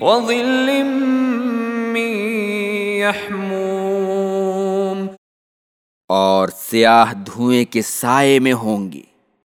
وظل من يحموم۔ اور سیاہ دھوئیں کے سائے میں ہوں گی۔